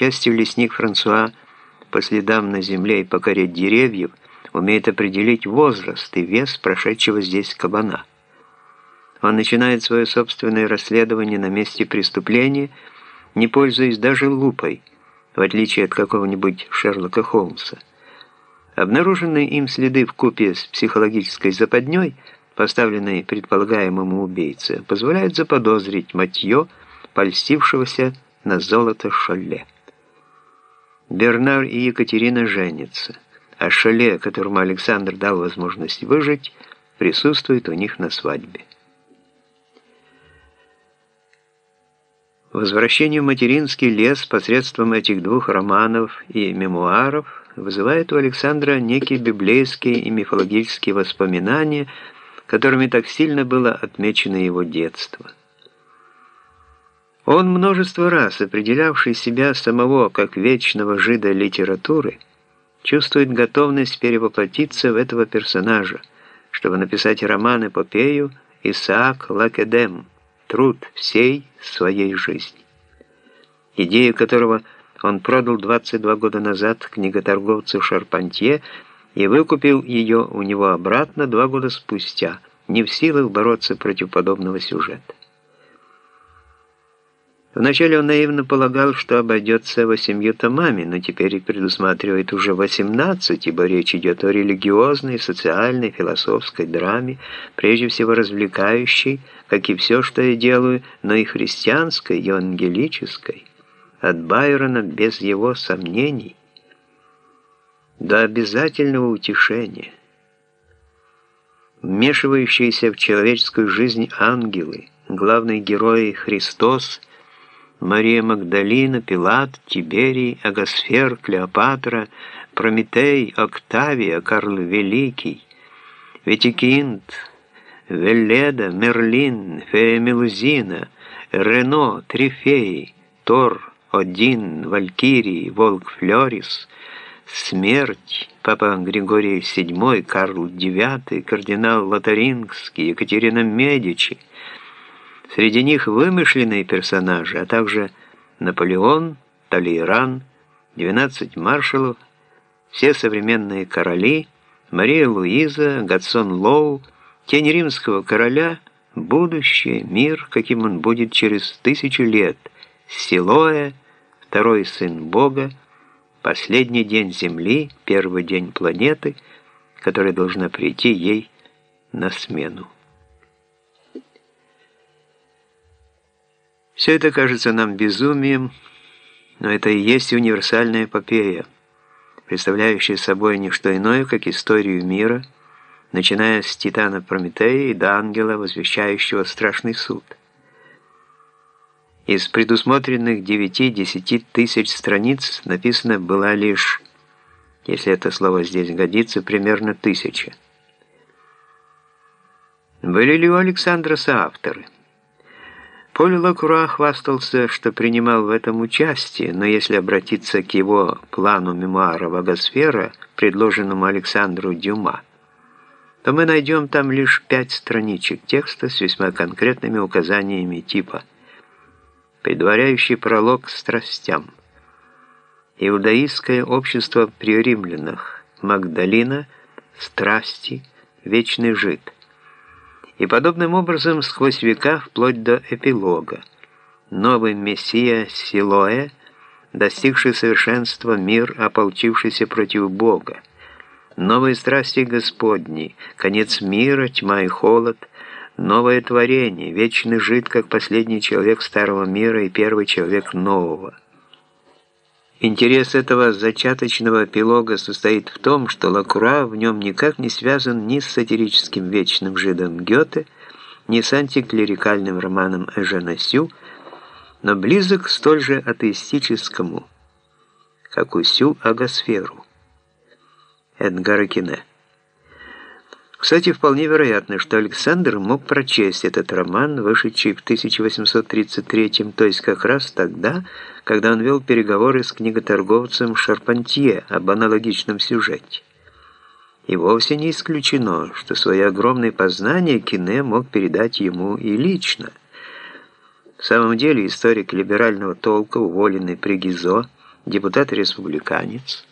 счастью, лесник Франсуа по следам на земле и по коре деревьев умеет определить возраст и вес прошедшего здесь кабана. Он начинает свое собственное расследование на месте преступления, не пользуясь даже лупой, в отличие от какого-нибудь Шерлока Холмса. Обнаруженные им следы в купе с психологической западней, поставленной предполагаемому убийце, позволяют заподозрить Матье, польстившегося на золото Шолле. Бернар и Екатерина женятся, а Шолле, которому Александр дал возможность выжить, присутствует у них на свадьбе. Возвращение в материнский лес посредством этих двух романов и мемуаров вызывает у Александра некие библейские и мифологические воспоминания, которыми так сильно было отмечено его детство. Он множество раз, определявший себя самого как вечного жида литературы, чувствует готовность перевоплотиться в этого персонажа, чтобы написать роман-эпопею «Исаак Лакедем», труд всей своей жизни. Идею которого он продал 22 года назад книготорговцу Шарпантье и выкупил ее у него обратно два года спустя, не в силах бороться против подобного сюжета. Вначале он наивно полагал, что обойдется восемью томами, но теперь предусматривает уже 18, ибо речь идет о религиозной, социальной, философской драме, прежде всего развлекающей, как и все, что я делаю, но и христианской, евангелической, от Байрона без его сомнений, до обязательного утешения. Вмешивающиеся в человеческую жизнь ангелы, главный герой Христос – Мария Магдалина, Пилат, Тиберий, Агасфер, Клеопатра, Прометей, Октавия, Карл Великий, Витикинд, Велледа, Мерлин, Фея Мелузина, Рено, Трифей, Тор, Один, Валькирий, Волк Флорис, Смерть, Папа Григорий VII, Карл IX, кардинал Лотарингский, Екатерина Медичи, Среди них вымышленные персонажи, а также Наполеон, Талейран, 12 маршалов, все современные короли, Мария Луиза, Гатсон Лоу, тень римского короля, будущее, мир, каким он будет через тысячу лет, Силоэ, второй сын Бога, последний день Земли, первый день планеты, которая должна прийти ей на смену. Все это кажется нам безумием, но это и есть универсальная эпопея, представляющая собой не что иное, как историю мира, начиная с Титана Прометея и до ангела, возвещающего страшный суд. Из предусмотренных 9-10 тысяч страниц написано была лишь, если это слово здесь годится, примерно тысяча. Были ли у Александра соавторы? Поль Лакура хвастался, что принимал в этом участие, но если обратиться к его плану мемуара «Вагосфера», предложенному Александру Дюма, то мы найдем там лишь пять страничек текста с весьма конкретными указаниями типа «Предваряющий пролог страстям», «Иудаистское общество при римлянах», «Магдалина», «Страсти», «Вечный жид», и подобным образом сквозь века вплоть до эпилога. Новый мессия Силоэ, достигший совершенства мир, ополчившийся против Бога. Новые страсти Господни, конец мира, тьма и холод, новое творение, вечный жид, как последний человек старого мира и первый человек нового. Интерес этого зачаточного эпилога состоит в том, что Лакура в нем никак не связан ни с сатирическим вечным жидом Гёте, ни с антиклерикальным романом Эжена Сю, но близок столь же атеистическому, как у Сю Агасферу Эдгара Кине. Кстати, вполне вероятно, что Александр мог прочесть этот роман, вышедший в 1833 то есть как раз тогда, когда он вел переговоры с книготорговцем Шарпантье об аналогичном сюжете. И вовсе не исключено, что свои огромные познания Кине мог передать ему и лично. В самом деле историк либерального толка, уволенный при Гизо, депутат-республиканец,